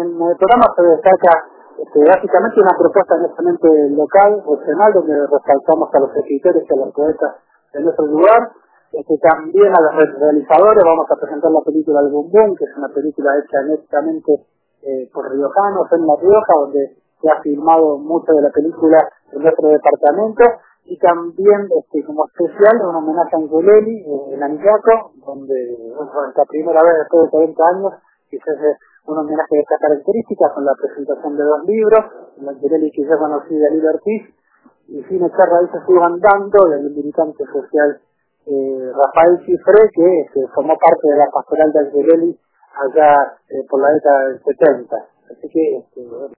en el programa se destaca este, básicamente una propuesta netamente local, regional, donde resaltamos a los escritores y a los poetas de nuestro lugar. Este, también a los realizadores vamos a presentar la película de Boom que es una película hecha netamente eh, por riojanos en La Rioja, donde se ha filmado mucho de la película en nuestro departamento y también este, como especial un homenaje a Angelelli eh, en Anillaco, donde bueno, la primera vez después de 40 años que se hace un homenaje de esta característica con la presentación de dos libros, el Angelelli que ya conocí de Lilo Ortiz y sin echar raíces sigan dando del militante social eh, Rafael Cifre que formó parte de la pastoral de Angelelli allá eh, por la década del 70. Así que este,